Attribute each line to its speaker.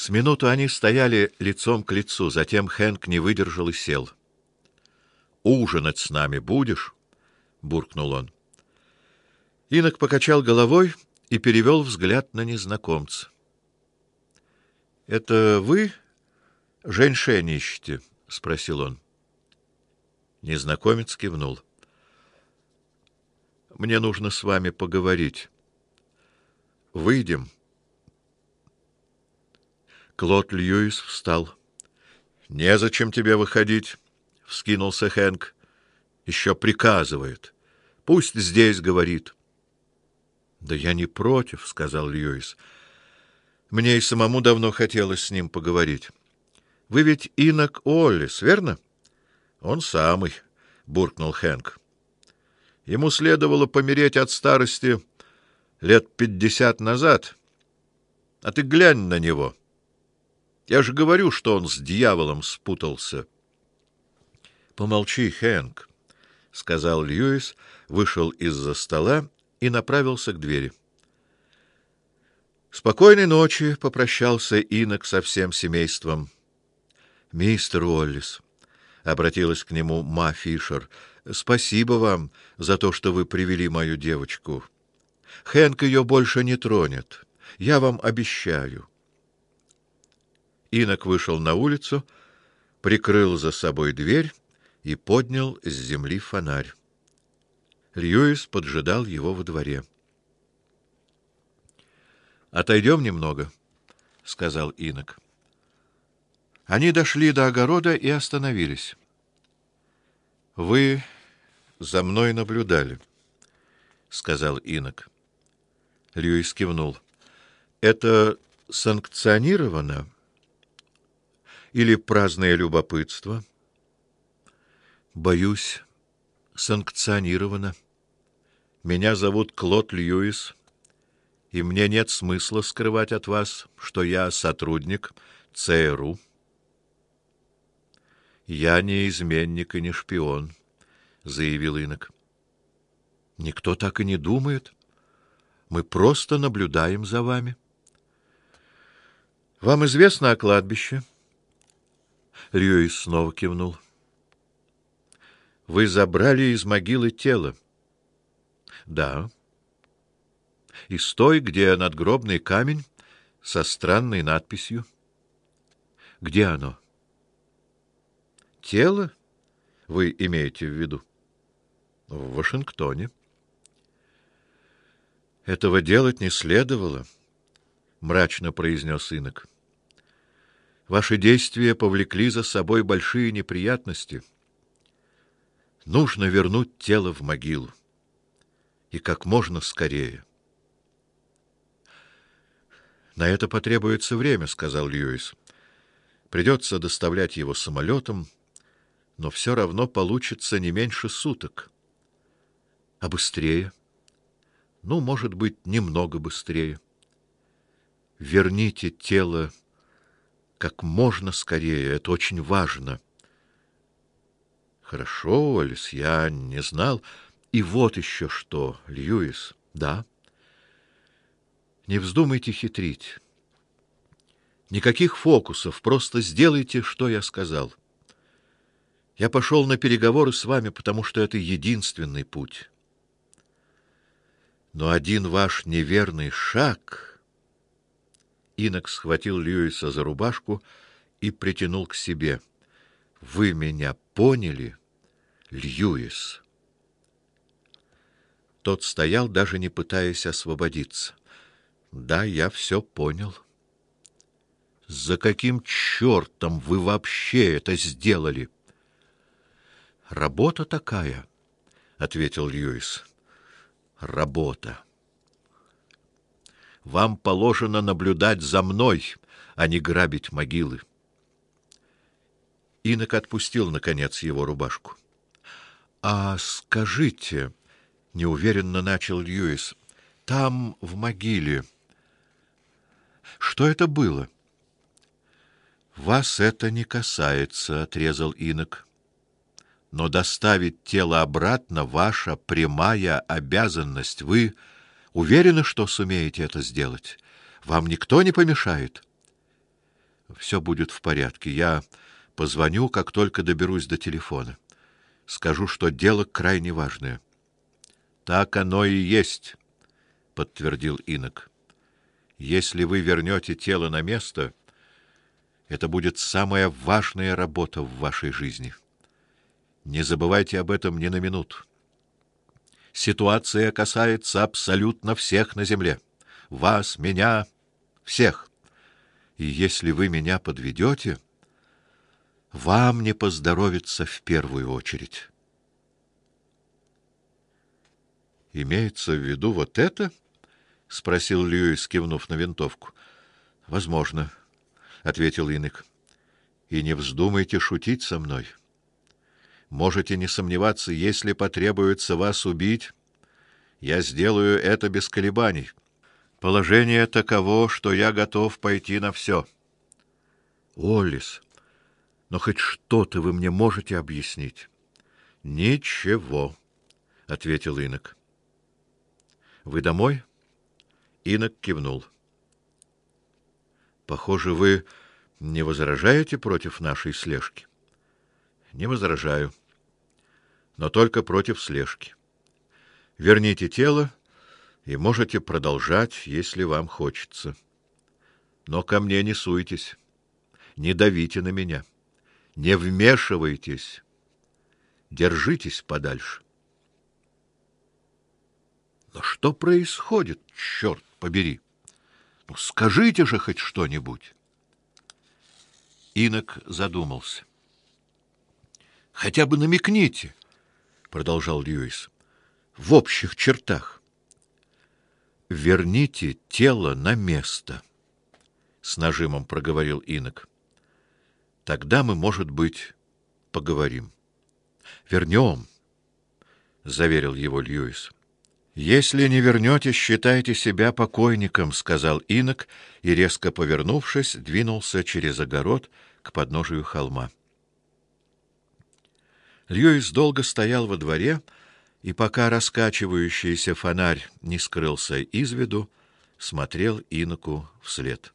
Speaker 1: С минуту они стояли лицом к лицу, затем Хэнк не выдержал и сел. «Ужинать с нами будешь?» — буркнул он. Инок покачал головой и перевел взгляд на незнакомца. «Это вы женьшень ищете?» — спросил он. Незнакомец кивнул. «Мне нужно с вами поговорить. Выйдем». Клод Льюис встал. «Незачем тебе выходить», — вскинулся Хэнк. «Еще приказывает. Пусть здесь говорит». «Да я не против», — сказал Льюис. «Мне и самому давно хотелось с ним поговорить. Вы ведь инок Оллис, верно?» «Он самый», — буркнул Хэнк. «Ему следовало помереть от старости лет пятьдесят назад. А ты глянь на него». Я же говорю, что он с дьяволом спутался. Помолчи, Хэнк, сказал Льюис, вышел из-за стола и направился к двери. Спокойной ночи, попрощался Инок со всем семейством. Мистер Уоллис, обратилась к нему Ма Фишер. Спасибо вам за то, что вы привели мою девочку. Хэнк ее больше не тронет. Я вам обещаю. Инок вышел на улицу, прикрыл за собой дверь и поднял с земли фонарь. Льюис поджидал его во дворе. Отойдем немного, сказал Инок. Они дошли до огорода и остановились. Вы за мной наблюдали, сказал Инок. Льюис кивнул. Это санкционировано? Или праздное любопытство? Боюсь, санкционировано. Меня зовут Клод Льюис, и мне нет смысла скрывать от вас, что я сотрудник ЦРУ. Я не изменник и не шпион, заявил Инок. Никто так и не думает. Мы просто наблюдаем за вами. Вам известно о кладбище? Льюис снова кивнул. Вы забрали из могилы тело? Да. И стой, где надгробный камень со странной надписью. Где оно? Тело? Вы имеете в виду? В Вашингтоне. Этого делать не следовало, мрачно произнес Инок. Ваши действия повлекли за собой большие неприятности. Нужно вернуть тело в могилу. И как можно скорее. На это потребуется время, сказал Льюис. Придется доставлять его самолетом, но все равно получится не меньше суток. А быстрее? Ну, может быть, немного быстрее. Верните тело как можно скорее, это очень важно. Хорошо, Олис, я не знал. И вот еще что, Льюис. Да. Не вздумайте хитрить. Никаких фокусов, просто сделайте, что я сказал. Я пошел на переговоры с вами, потому что это единственный путь. Но один ваш неверный шаг Инок схватил Льюиса за рубашку и притянул к себе. Вы меня поняли, Льюис? Тот стоял, даже не пытаясь освободиться. Да, я все понял. За каким чертом вы вообще это сделали? Работа такая, ответил Льюис. Работа. Вам положено наблюдать за мной, а не грабить могилы. Инок отпустил наконец его рубашку. А скажите, неуверенно начал Льюис. Там в могиле что это было? Вас это не касается, отрезал Инок. Но доставить тело обратно ваша прямая обязанность. Вы Уверены, что сумеете это сделать? Вам никто не помешает. Все будет в порядке. Я позвоню, как только доберусь до телефона. Скажу, что дело крайне важное. Так оно и есть, подтвердил Инок. Если вы вернете тело на место, это будет самая важная работа в вашей жизни. Не забывайте об этом ни на минуту. Ситуация касается абсолютно всех на земле. Вас, меня, всех. И если вы меня подведете, вам не поздоровится в первую очередь. Имеется в виду вот это? спросил Льюис, кивнув на винтовку. Возможно ответил Инок. И не вздумайте шутить со мной. Можете не сомневаться, если потребуется вас убить, я сделаю это без колебаний. Положение таково, что я готов пойти на все. Олис, но хоть что-то вы мне можете объяснить? Ничего, ответил Инок. Вы домой? Инок кивнул. Похоже, вы не возражаете против нашей слежки. Не возражаю. Но только против слежки. Верните тело и можете продолжать, если вам хочется. Но ко мне не суйтесь. Не давите на меня. Не вмешивайтесь. Держитесь подальше. Но что происходит, черт побери? Ну, скажите же хоть что-нибудь. Инок задумался. Хотя бы намекните, продолжал Льюис. В общих чертах. Верните тело на место, с нажимом проговорил Инок. Тогда мы, может быть, поговорим. Вернем, заверил его Льюис. Если не вернете, считайте себя покойником, сказал инок и резко повернувшись, двинулся через огород к подножию холма. Льюис долго стоял во дворе, и пока раскачивающийся фонарь не скрылся из виду, смотрел иноку вслед.